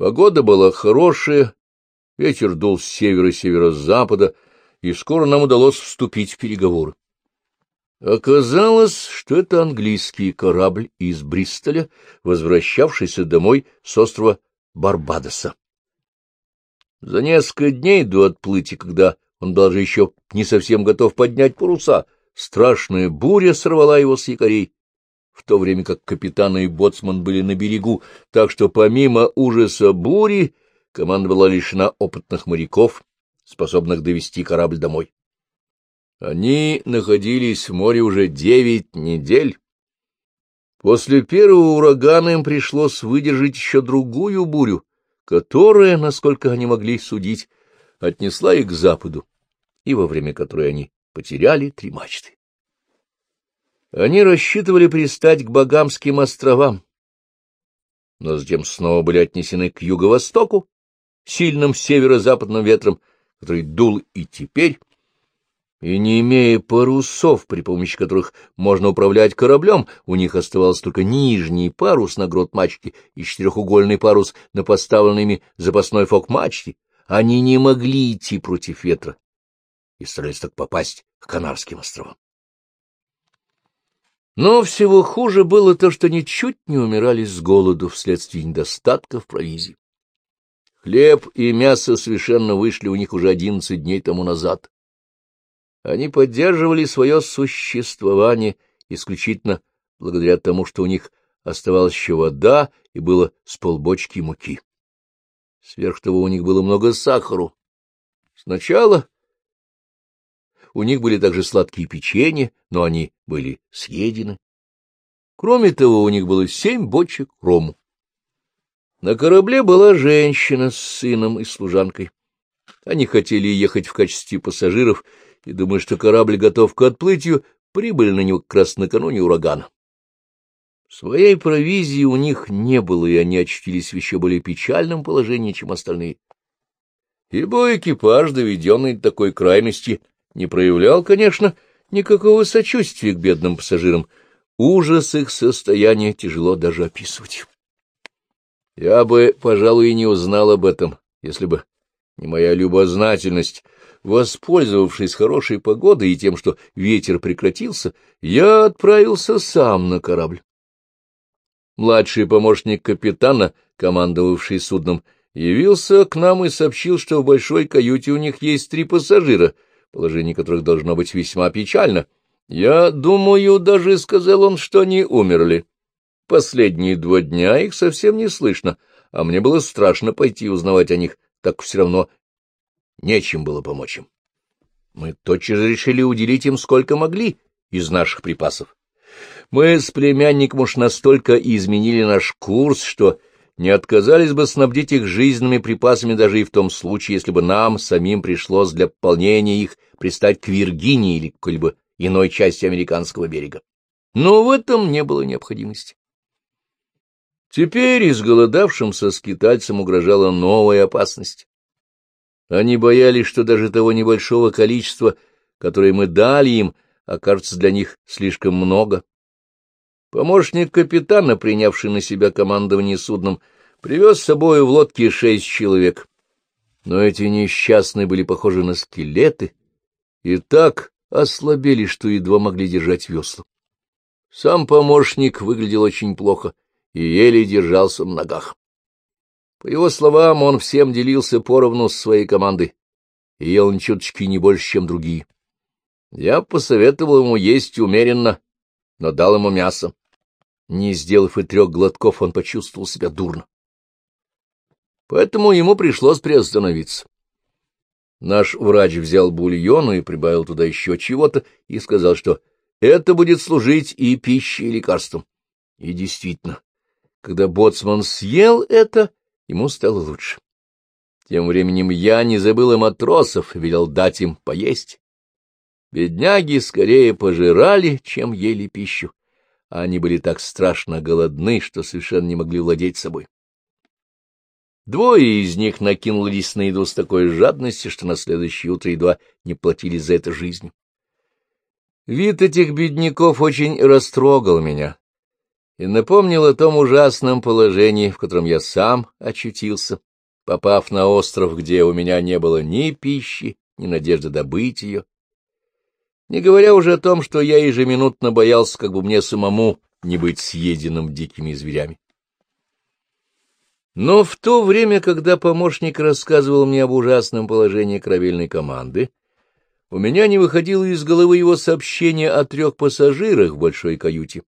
Погода была хорошая, ветер дул с севера-северо-запада, и скоро нам удалось вступить в переговоры. Оказалось, что это английский корабль из Бристоля, возвращавшийся домой с острова Барбадоса. За несколько дней до отплытия, когда он даже еще не совсем готов поднять паруса, страшная буря сорвала его с якорей, в то время как капитан и боцман были на берегу, так что помимо ужаса бури команда была лишена опытных моряков, способных довести корабль домой. Они находились в море уже девять недель. После первого урагана им пришлось выдержать еще другую бурю, которая, насколько они могли судить, отнесла их к западу, и во время которой они потеряли три мачты. Они рассчитывали пристать к Багамским островам, но затем снова были отнесены к юго-востоку, сильным северо-западным ветром, который дул и теперь, и не имея парусов, при помощи которых можно управлять кораблем, у них оставался только нижний парус на грот мачте и четырехугольный парус на поставленными запасной фок-мачте. Они не могли идти против ветра и старались так попасть к Канарским островам. Но всего хуже было то, что ничуть не умирали с голоду вследствие недостатка в провизии. Хлеб и мясо совершенно вышли у них уже одиннадцать дней тому назад. Они поддерживали свое существование исключительно благодаря тому, что у них оставалась еще вода и было с полбочки муки. Сверх того у них было много сахару. Сначала у них были также сладкие печенья, но они были съедены. Кроме того, у них было семь бочек рому. На корабле была женщина с сыном и служанкой. Они хотели ехать в качестве пассажиров и, думая, что корабль готов к отплытию, прибыли на него как раз накануне урагана. Своей провизии у них не было, и они очутились в еще более печальном положении, чем остальные. Ибо экипаж, доведенный до такой крайности, не проявлял, конечно, никакого сочувствия к бедным пассажирам. Ужас их состояния тяжело даже описывать. Я бы, пожалуй, и не узнал об этом, если бы не моя любознательность. Воспользовавшись хорошей погодой и тем, что ветер прекратился, я отправился сам на корабль. Младший помощник капитана, командовавший судном, явился к нам и сообщил, что в большой каюте у них есть три пассажира, положение которых должно быть весьма печально. Я думаю, даже сказал он, что они умерли. Последние два дня их совсем не слышно, а мне было страшно пойти узнавать о них, так все равно нечем было помочь им. Мы тотчас решили уделить им сколько могли из наших припасов. Мы с племянником уж настолько изменили наш курс, что не отказались бы снабдить их жизненными припасами даже и в том случае, если бы нам самим пришлось для пополнения их пристать к Виргинии или какой-либо иной части американского берега. Но в этом не было необходимости. Теперь изголодавшимся скитальцам угрожала новая опасность. Они боялись, что даже того небольшого количества, которое мы дали им, окажется для них слишком много. Помощник капитана, принявший на себя командование судном, привез с собой в лодке шесть человек. Но эти несчастные были похожи на скелеты и так ослабели, что едва могли держать весла. Сам помощник выглядел очень плохо — и еле держался на ногах. По его словам, он всем делился поровну с своей командой и ел ни чуточки не больше, чем другие. Я посоветовал ему есть умеренно, но дал ему мясо. Не сделав и трех глотков, он почувствовал себя дурно. Поэтому ему пришлось приостановиться. Наш врач взял бульону и прибавил туда еще чего-то и сказал, что это будет служить и пищей, и лекарством. И действительно, когда боцман съел это, ему стало лучше. Тем временем я не забыл и матросов, велел дать им поесть. Бедняги скорее пожирали, чем ели пищу. Они были так страшно голодны, что совершенно не могли владеть собой. Двое из них накинулись на еду с такой жадностью, что на следующее утро едва не платили за это жизнью. Вид этих бедняков очень растрогал меня и напомнил о том ужасном положении, в котором я сам очутился, попав на остров, где у меня не было ни пищи, ни надежды добыть ее. Не говоря уже о том, что я ежеминутно боялся, как бы мне самому не быть съеденным дикими зверями. Но в то время, когда помощник рассказывал мне об ужасном положении корабельной команды, у меня не выходило из головы его сообщение о трех пассажирах в большой каюте.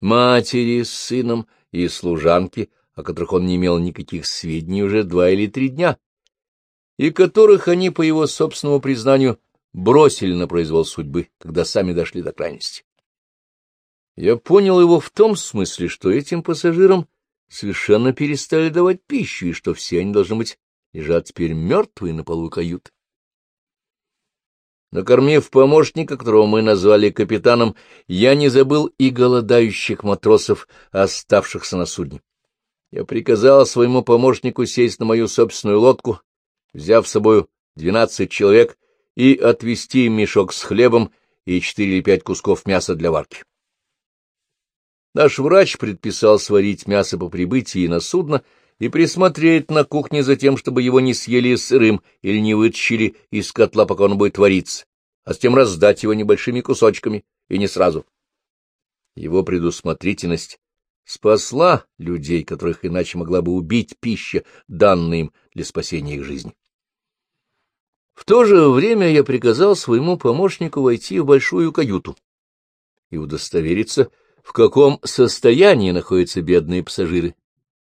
Матери с сыном и служанке, о которых он не имел никаких сведений уже два или три дня, и которых они, по его собственному признанию, бросили на произвол судьбы, когда сами дошли до крайности. Я понял его в том смысле, что этим пассажирам совершенно перестали давать пищу, и что все они, должны быть, лежат теперь мертвые на полу каюты. Накормив помощника, которого мы назвали капитаном, я не забыл и голодающих матросов, оставшихся на судне. Я приказал своему помощнику сесть на мою собственную лодку, взяв с собой двенадцать человек, и отвезти им мешок с хлебом и четыре или пять кусков мяса для варки. Наш врач предписал сварить мясо по прибытии на судно и присмотреть на кухне за тем, чтобы его не съели сырым или не вытащили из котла, пока он будет вариться, а затем раздать его небольшими кусочками и не сразу. Его предусмотрительность спасла людей, которых иначе могла бы убить пища, данная им для спасения их жизни. В то же время я приказал своему помощнику войти в большую каюту и удостовериться, в каком состоянии находятся бедные пассажиры,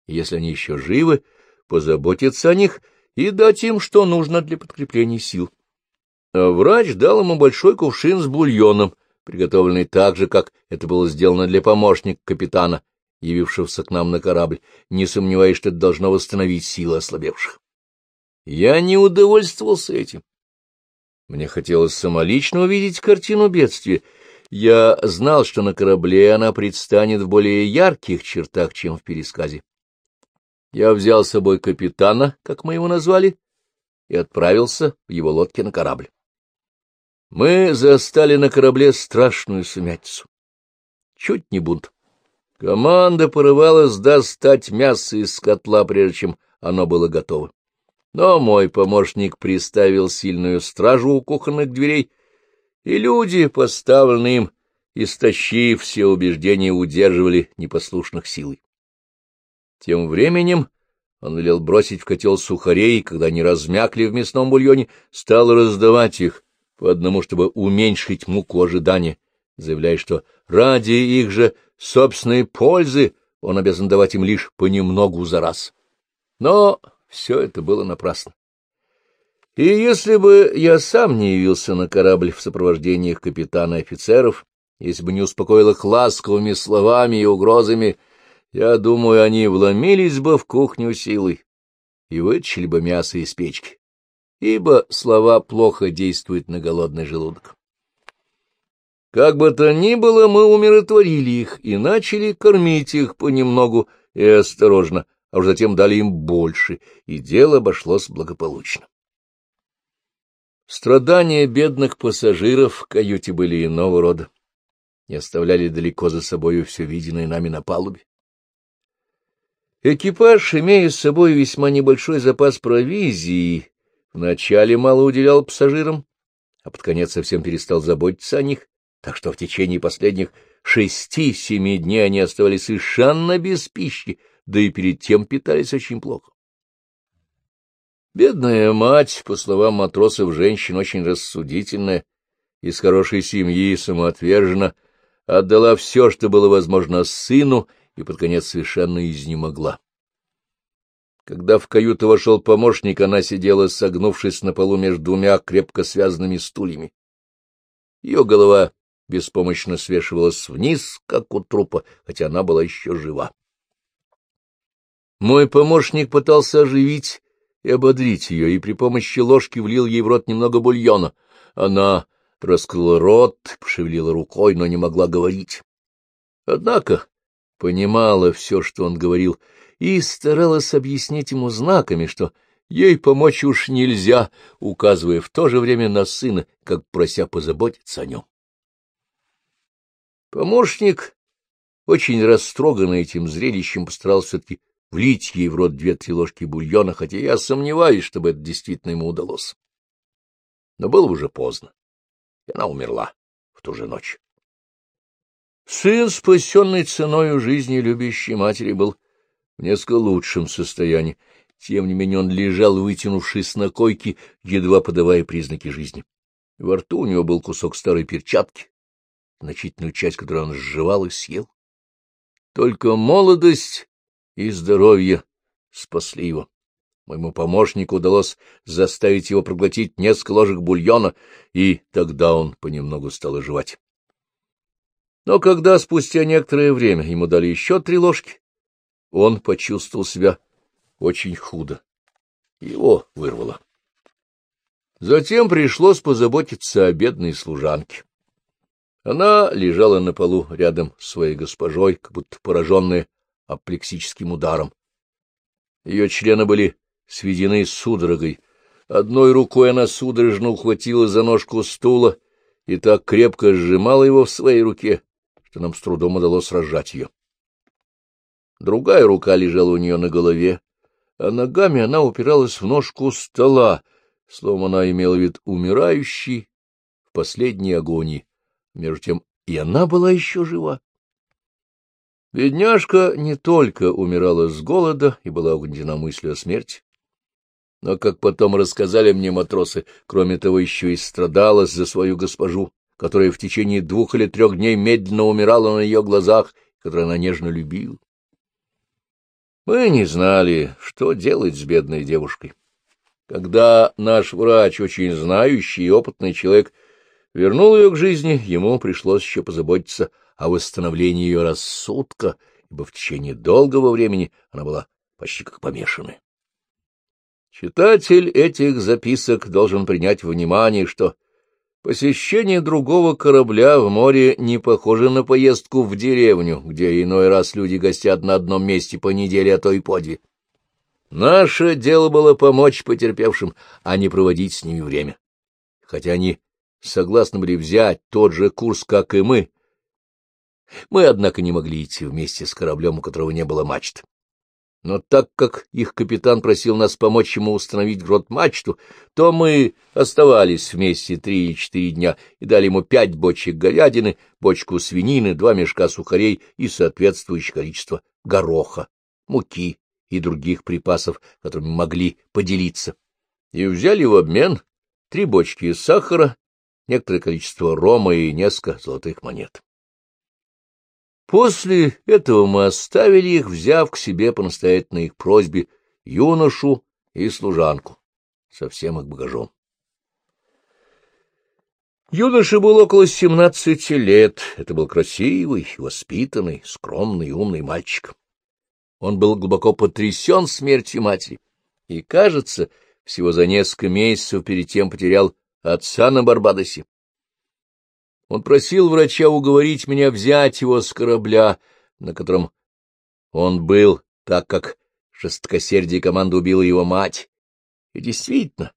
если они еще живы, позаботиться о них и дать им, что нужно для подкрепления сил. А врач дал ему большой кувшин с бульоном, приготовленный так же, как это было сделано для помощника капитана, явившегося к нам на корабль, не сомневаясь, что это должно восстановить силы ослабевших. Я не удовольствовался этим. Мне хотелось самолично увидеть картину бедствия. Я знал, что на корабле она предстанет в более ярких чертах, чем в пересказе. Я взял с собой капитана, как мы его назвали, и отправился в его лодке на корабль. Мы застали на корабле страшную сумятицу. Чуть не бунт. Команда порывалась достать мясо из котла, прежде чем оно было готово. Но мой помощник приставил сильную стражу у кухонных дверей, и люди, поставленные им, истощив все убеждения, удерживали непослушных силой. Тем временем он велел бросить в котел сухарей, и, когда они размякли в мясном бульоне, стал раздавать их по одному, чтобы уменьшить муку ожидания, заявляя, что ради их же собственной пользы он обязан давать им лишь понемногу за раз. Но все это было напрасно. И если бы я сам не явился на корабль в сопровождении капитана и офицеров, если бы не успокоил их ласковыми словами и угрозами, я думаю, они вломились бы в кухню силой и вытащили бы мясо из печки, ибо слова плохо действуют на голодный желудок. Как бы то ни было, мы умиротворили их и начали кормить их понемногу и осторожно, а уж затем дали им больше, и дело обошлось благополучно. Страдания бедных пассажиров в каюте были иного рода и оставляли далеко за собою все виденное нами на палубе. Экипаж, имея с собой весьма небольшой запас провизии, вначале мало уделял пассажирам, а под конец совсем перестал заботиться о них, так что в течение последних шести-семи дней они оставались совершенно без пищи, да и перед тем питались очень плохо. Бедная мать, по словам матросов, женщина очень рассудительная, из хорошей семьи, самоотвержена, отдала все, что было возможно сыну, и под конец совершенно изнемогла. Когда в каюту вошел помощник, она сидела, согнувшись на полу между двумя крепко связанными стульями. Ее голова беспомощно свешивалась вниз, как у трупа, хотя она была еще жива. Мой помощник пытался оживить и ободрить ее, и при помощи ложки влил ей в рот немного бульона. Она раскрыла рот, пошевелила рукой, но не могла говорить. Однако понимала все, что он говорил, и старалась объяснить ему знаками, что ей помочь уж нельзя, указывая в то же время на сына, как прося позаботиться о нем. Помощник очень растроганный этим зрелищем, постарался все-таки влить ей в рот две-три ложки бульона, хотя я сомневаюсь, чтобы это действительно ему удалось. Но было уже поздно, и она умерла в ту же ночь. Сын, спасенный ценой жизни любящей матери, был в несколько лучшем состоянии. Тем не менее он лежал, вытянувшись на койке, едва подавая признаки жизни. Во рту у него был кусок старой перчатки, значительную часть которой он сживал и съел. Только молодость и здоровье спасли его. Моему помощнику удалось заставить его проглотить несколько ложек бульона, и тогда он понемногу стал оживать. Но когда спустя некоторое время ему дали еще три ложки, он почувствовал себя очень худо. Его вырвало. Затем пришлось позаботиться о бедной служанке. Она лежала на полу рядом с своей госпожой, как будто пораженная аплексическим ударом. Ее члены были сведены судорогой. Одной рукой она судорожно ухватила за ножку стула и так крепко сжимала его в своей руке, что нам с трудом удалось разжать ее. Другая рука лежала у нее на голове, а ногами она упиралась в ножку стола, словом, она имела вид умирающий в последней агонии. Между тем и она была еще жива. Бедняжка не только умирала с голода и была угнетена мыслью о смерти, но, как потом рассказали мне матросы, кроме того, еще и страдалась за свою госпожу, которая в течение двух или трех дней медленно умирала на ее глазах, которую она нежно любила. Мы не знали, что делать с бедной девушкой. Когда наш врач, очень знающий и опытный человек, вернул ее к жизни, ему пришлось еще позаботиться о восстановлении ее рассудка, ибо в течение долгого времени она была почти как помешанная. Читатель этих записок должен принять внимание, что посещение другого корабля в море не похоже на поездку в деревню, где иной раз люди гостят на одном месте по неделе, а то и по две. Наше дело было помочь потерпевшим, а не проводить с ними время. Хотя они согласны были взять тот же курс, как и мы. Мы, однако, не могли идти вместе с кораблем, у которого не было мачт. Но так как их капитан просил нас помочь ему установить грот-мачту, то мы оставались вместе три или четыре дня и дали ему пять бочек говядины, бочку свинины, два мешка сухарей и соответствующее количество гороха, муки и других припасов, которыми могли поделиться. И взяли в обмен три бочки сахара, некоторое количество рома и несколько золотых монет. После этого мы оставили их, взяв к себе по настоятельной их просьбе юношу и служанку со всем их багажом. Юноша был около семнадцати лет. Это был красивый, воспитанный, скромный и умный мальчик. Он был глубоко потрясен смертью матери и, кажется, всего за несколько месяцев перед тем потерял отца на Барбадосе. Он просил врача уговорить меня взять его с корабля, на котором он был, так как жестокосердие команды убила его мать. И действительно,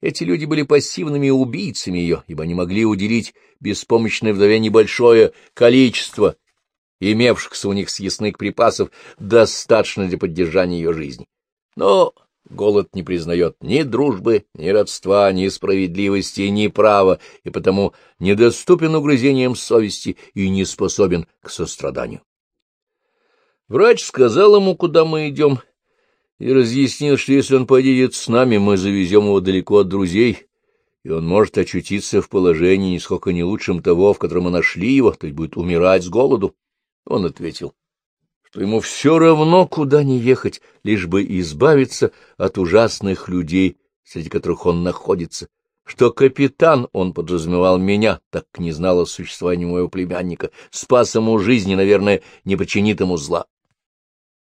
эти люди были пассивными убийцами ее, ибо они могли уделить беспомощной вдове небольшое количество имевшихся у них съестных припасов, достаточно для поддержания ее жизни. Но Голод не признает ни дружбы, ни родства, ни справедливости, ни права, и потому недоступен угрызениям совести и не способен к состраданию. Врач сказал ему, куда мы идем, и разъяснил, что если он поедет с нами, мы завезем его далеко от друзей, и он может очутиться в положении нисколько не лучшим того, в котором мы нашли его, то есть будет умирать с голоду. Он ответил, что ему все равно, куда не ехать, лишь бы избавиться от ужасных людей, среди которых он находится, что капитан, он подразумевал меня, так не знал о существовании моего племянника, спас ему жизнь и, наверное, не причинит ему зла.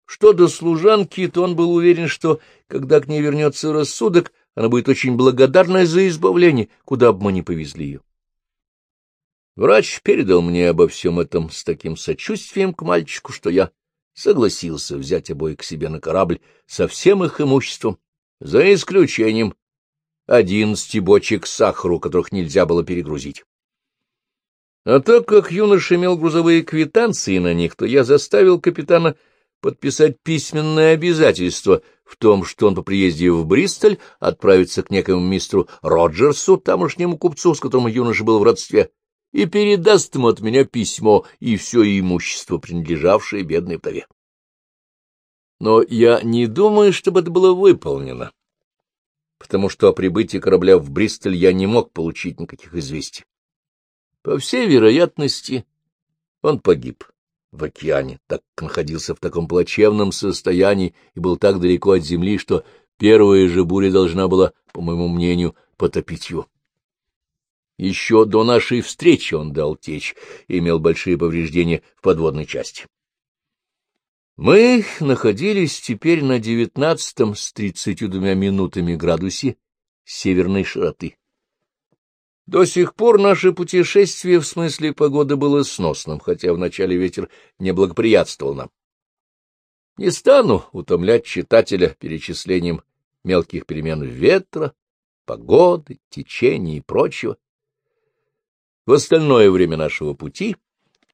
Что до служанки, то он был уверен, что, когда к ней вернется рассудок, она будет очень благодарна за избавление, куда бы мы ни повезли ее. Врач передал мне обо всем этом с таким сочувствием к мальчику, что я согласился взять обоих к себе на корабль со всем их имуществом, за исключением одиннадцати бочек сахару, которых нельзя было перегрузить. А так как юноша имел грузовые квитанции на них, то я заставил капитана подписать письменное обязательство в том, что он по приезде в Бристоль отправится к некому мистеру Роджерсу, тамошнему купцу, с которым юноша был в родстве, и передаст ему от меня письмо и все имущество, принадлежавшее бедной вдове. Но я не думаю, чтобы это было выполнено, потому что о прибытии корабля в Бристоль я не мог получить никаких известий. По всей вероятности, он погиб в океане, так как находился в таком плачевном состоянии и был так далеко от земли, что первая же буря должна была, по моему мнению, потопить его. Еще до нашей встречи он дал течь имел большие повреждения в подводной части. Мы находились теперь на девятнадцатом с тридцатью двумя минутами градусе северной широты. До сих пор наше путешествие в смысле погоды было сносным, хотя вначале ветер не благоприятствовал нам. Не стану утомлять читателя перечислением мелких перемен ветра, погоды, течения и прочего. В остальное время нашего пути,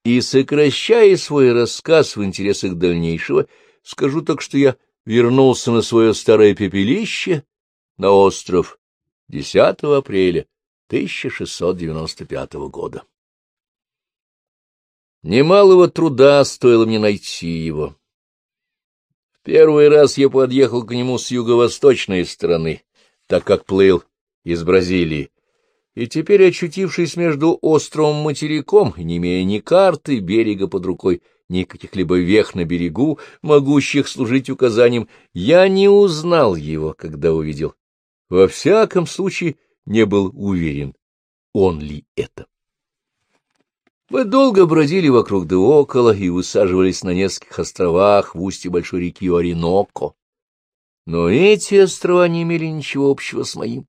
и сокращая свой рассказ в интересах дальнейшего, скажу так, что я вернулся на свое старое пепелище на остров 10 апреля 1695 года. Немалого труда стоило мне найти его. Первый раз я подъехал к нему с юго-восточной стороны, так как плыл из Бразилии, и теперь, очутившись между островом-материком, не имея ни карты берега под рукой, ни каких-либо вех на берегу, могущих служить указанием, я не узнал его, когда увидел. Во всяком случае, не был уверен, он ли это. Мы долго бродили вокруг да около и высаживались на нескольких островах в устье большой реки Ориноко. Но эти острова не имели ничего общего с моим.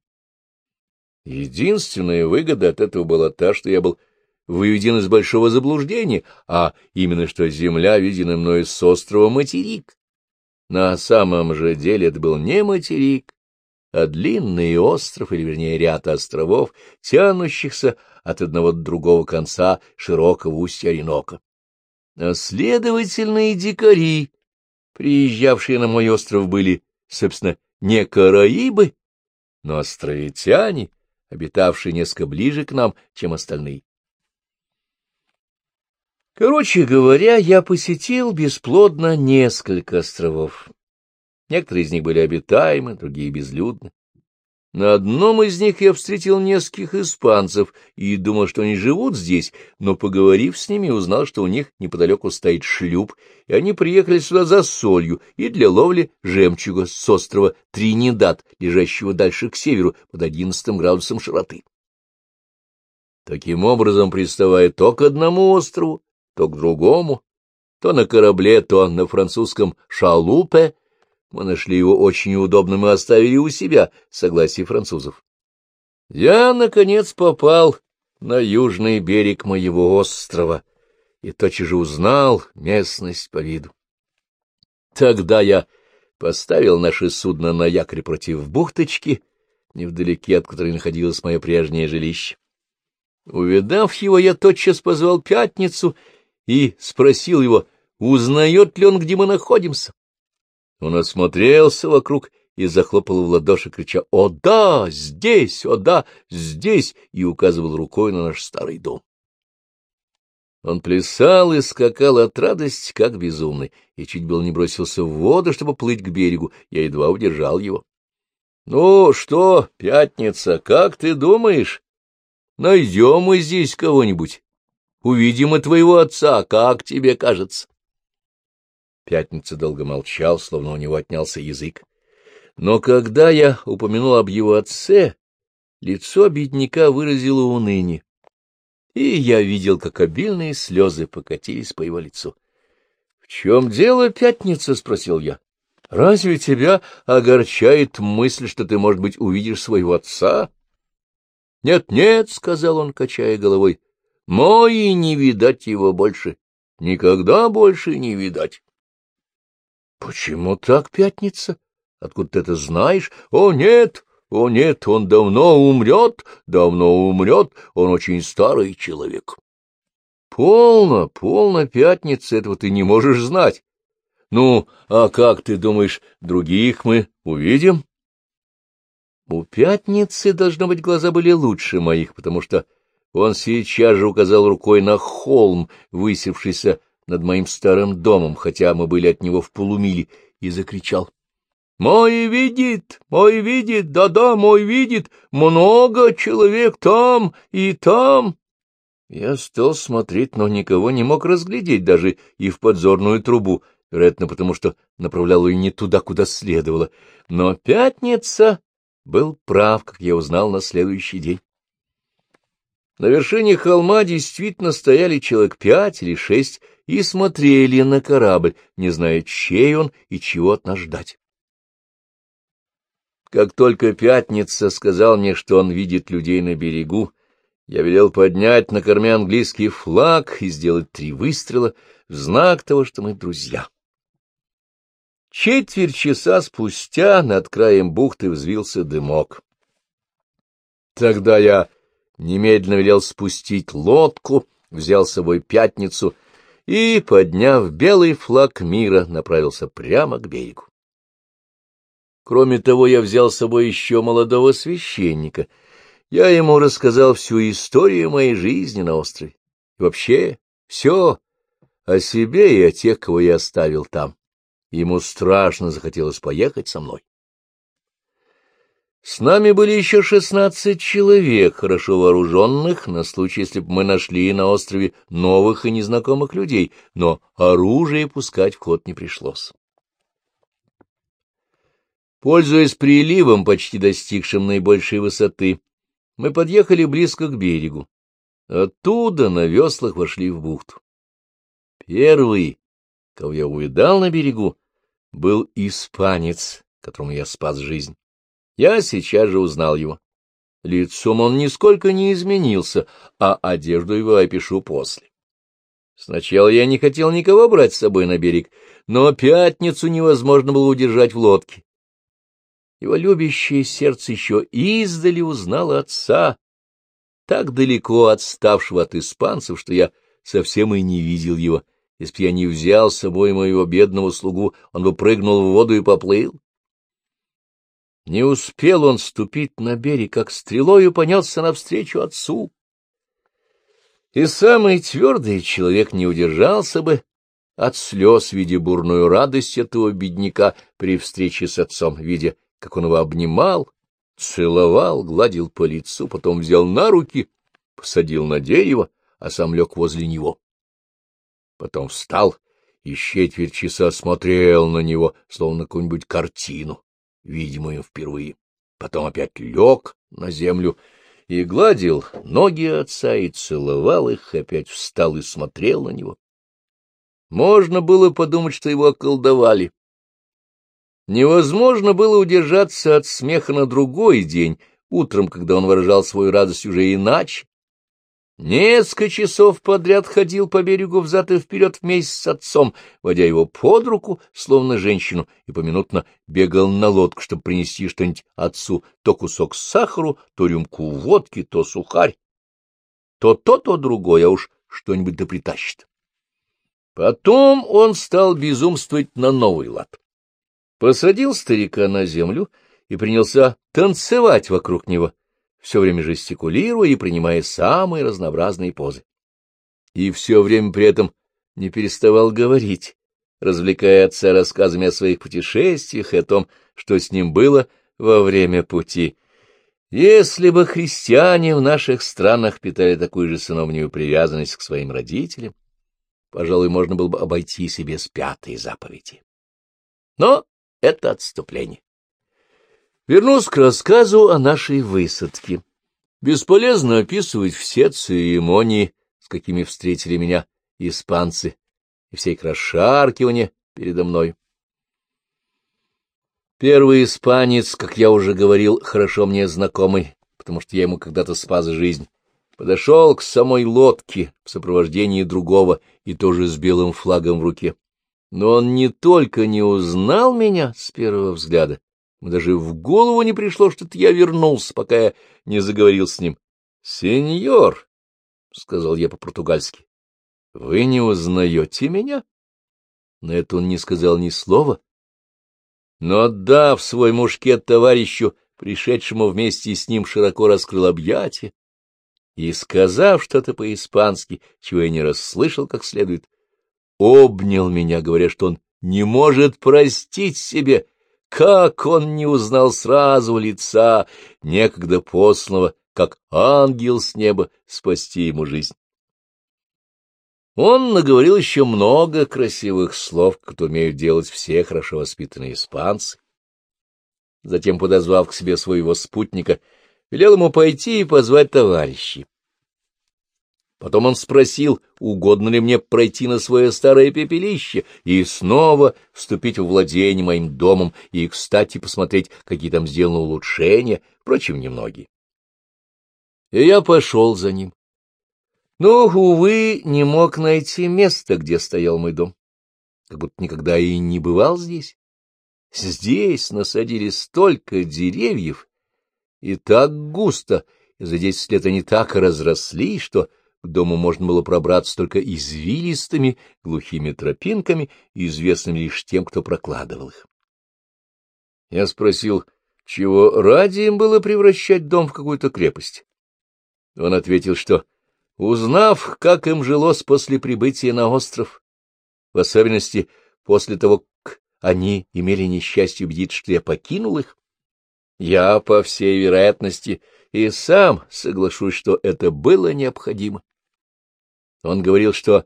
Единственная выгода от этого была та, что я был выведен из большого заблуждения, а именно что земля, видена мною с острова материк. На самом же деле это был не материк, а длинный остров, или, вернее, ряд островов, тянущихся от одного до другого конца широкого устья Оренока. А следовательно, и дикари, приезжавшие на мой остров, были, собственно, не караибы, но островитяне, обитавшие несколько ближе к нам, чем остальные. Короче говоря, я посетил бесплодно несколько островов. Некоторые из них были обитаемы, другие — безлюдны. На одном из них я встретил нескольких испанцев и думал, что они живут здесь, но, поговорив с ними, узнал, что у них неподалеку стоит шлюп, и они приехали сюда за солью и для ловли жемчуга с острова Тринидад, лежащего дальше к северу, под одиннадцатым градусом широты. Таким образом, приставая то к одному острову, то к другому, то на корабле, то на французском «шалупе», мы нашли его очень удобным и оставили у себя, согласие французов. Я, наконец, попал на южный берег моего острова и тотчас же узнал местность по виду. Тогда я поставил наше судно на якорь против бухточки, невдалеке от которой находилось мое прежнее жилище. Увидав его, я тотчас позвал Пятницу и спросил его, узнает ли он, где мы находимся. Он осмотрелся вокруг и захлопал в ладоши, крича «О да, здесь! О да, здесь!» и указывал рукой на наш старый дом. Он плясал и скакал от радости, как безумный, и чуть было не бросился в воду, чтобы плыть к берегу. Я едва удержал его. — Ну что, пятница, как ты думаешь? Найдем мы здесь кого-нибудь. Увидим и твоего отца, как тебе кажется? Пятница долго молчал, словно у него отнялся язык. Но когда я упомянул об его отце, лицо бедняка выразило уныние, и я видел, как обильные слезы покатились по его лицу. — В чем дело, Пятница? — спросил я. — Разве тебя огорчает мысль, что ты, может быть, увидишь своего отца? «Нет, — Нет-нет, — сказал он, качая головой, — мой не видать его больше, никогда больше не видать. — Почему так, Пятница? Откуда ты это знаешь? О, нет, о, нет, он давно умрет, давно умрет, он очень старый человек. полно, полно, пятница, этого ты не можешь знать. Ну, а как ты думаешь, других мы увидим? У пятницы, должно быть, глаза были лучше моих, потому что он сейчас же указал рукой на холм, высевшийся над моим старым домом, хотя мы были от него в полумиле, и закричал. «Мой видит, мой видит, да-да, мой видит, много человек там и там». Я стал смотреть, но никого не мог разглядеть, даже и в подзорную трубу, вероятно, потому что направлял ее не туда, куда следовало. Но пятница был прав, как я узнал на следующий день. На вершине холма действительно стояли человек пять или шесть и смотрели на корабль, не зная, чей он и чего от нас ждать. Как только Пятница сказал мне, что он видит людей на берегу, я велел поднять на корме английский флаг и сделать три выстрела в знак того, что мы друзья. Четверть часа спустя над краем бухты взвился дымок. Тогда я немедленно велел спустить лодку, взял с собой пятницу и, подняв белый флаг мира, направился прямо к берегу. Кроме того, я взял с собой еще молодого священника. Я ему рассказал всю историю моей жизни на острове. И вообще все о себе и о тех, кого я оставил там. Ему страшно захотелось поехать со мной. С нами были еще шестнадцать человек, хорошо вооруженных, на случай, если бы мы нашли на острове новых и незнакомых людей, но оружие пускать в ход не пришлось. Пользуясь приливом, почти достигшим наибольшей высоты, мы подъехали близко к берегу. Оттуда на веслах вошли в бухту. Первый, кого я увидал на берегу, был испанец, которому я спас жизнь. Я сейчас же узнал его. Лицом он нисколько не изменился, а одежду его опишу после. Сначала я не хотел никого брать с собой на берег, но пятницу невозможно было удержать в лодке. Его любящее сердце еще издали узнало отца, так далеко отставшего от испанцев, что я совсем и не видел его. Если б я не взял с собой моего бедного слугу, он бы прыгнул в воду и поплыл. Не успел он ступить на берег, как стрелою понесся навстречу отцу. И самый твердый человек не удержался бы от слез, видя бурную радость этого бедняка при встрече с отцом, видя, как он его обнимал, целовал, гладил по лицу, потом взял на руки, посадил на дерево, а сам лег возле него. Потом встал и четверть часа смотрел на него, словно какую-нибудь картину видимо, им впервые. Потом опять лег на землю и гладил ноги отца и целовал их, опять встал и смотрел на него. Можно было подумать, что его околдовали. Невозможно было удержаться от смеха на другой день, утром, когда он выражал свою радость уже иначе, Несколько часов подряд ходил по берегу взад и вперед вместе с отцом, водя его под руку, словно женщину, и поминутно бегал на лодку, чтобы принести что-нибудь отцу, то кусок сахару, то рюмку водки, то сухарь. То то, то другое, а уж что-нибудь да притащит. Потом он стал безумствовать на новый лад. Посадил старика на землю и принялся танцевать вокруг него, все время жестикулируя и принимая самые разнообразные позы. И все время при этом не переставал говорить, развлекая отца рассказами о своих путешествиях и о том, что с ним было во время пути. Если бы христиане в наших странах питали такую же сыновнюю привязанность к своим родителям, пожалуй, можно было бы обойти себе с пятой заповеди. Но это отступление. Вернусь к рассказу о нашей высадке. Бесполезно описывать все церемонии, с какими встретили меня испанцы, и все их расшаркивания передо мной. Первый испанец, как я уже говорил, хорошо мне знакомый, потому что я ему когда-то спас жизнь, подошел к самой лодке в сопровождении другого и тоже с белым флагом в руке. Но он не только не узнал меня с первого взгляда, даже в голову не пришло, что я вернулся, пока я не заговорил с ним. — Сеньор, — сказал я по-португальски, Вы не узнаете меня? На это он не сказал ни слова, но, отдав свой мушкет товарищу, пришедшему вместе с ним, широко раскрыл объятия и, сказав что-то по-испански, чего я не расслышал как следует, обнял меня, говоря, что он не может простить себе, как он не узнал сразу лица, некогда посланного, как ангел с неба, спасти ему жизнь. Он наговорил еще много красивых слов, как умеют делать все хорошо воспитанные испанцы. Затем, подозвав к себе своего спутника, велел ему пойти и позвать товарищей. Потом он спросил, угодно ли мне пройти на свое старое пепелище и снова вступить в владение моим домом и, кстати, посмотреть, какие там сделаны улучшения, впрочем, немногие. И я пошел за ним. Но, увы, не мог найти места, где стоял мой дом, как будто никогда и не бывал здесь. Здесь насадили столько деревьев, и так густо, и за десять лет они так разросли, что к дому можно было пробраться только извилистыми, глухими тропинками, известными лишь тем, кто прокладывал их. Я спросил, чего ради им было превращать дом в какую-то крепость. Он ответил, что, узнав, как им жилось после прибытия на остров, в особенности после того, как они имели несчастье убедить, что я покинул их, я, по всей вероятности, и сам соглашусь, что это было необходимо. Он говорил, что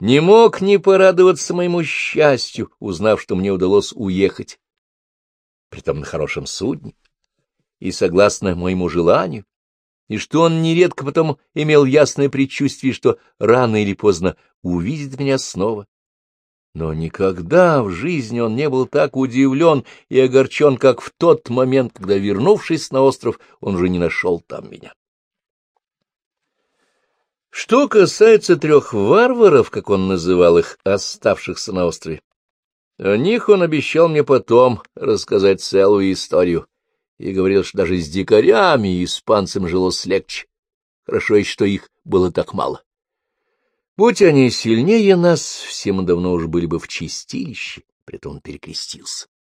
не мог не порадоваться моему счастью, узнав, что мне удалось уехать, притом на хорошем судне, и согласно моему желанию, и что он нередко потом имел ясное предчувствие, что рано или поздно увидит меня снова. Но никогда в жизни он не был так удивлен и огорчен, как в тот момент, когда, вернувшись на остров, он уже не нашел там меня. Что касается трех варваров, как он называл их, оставшихся на острове, о них он обещал мне потом рассказать целую историю и говорил, что даже с дикарями и испанцам жилось легче. Хорошо еще, что их было так мало. Будь они сильнее нас, все мы давно уж были бы в чистилище, притом перекрестился.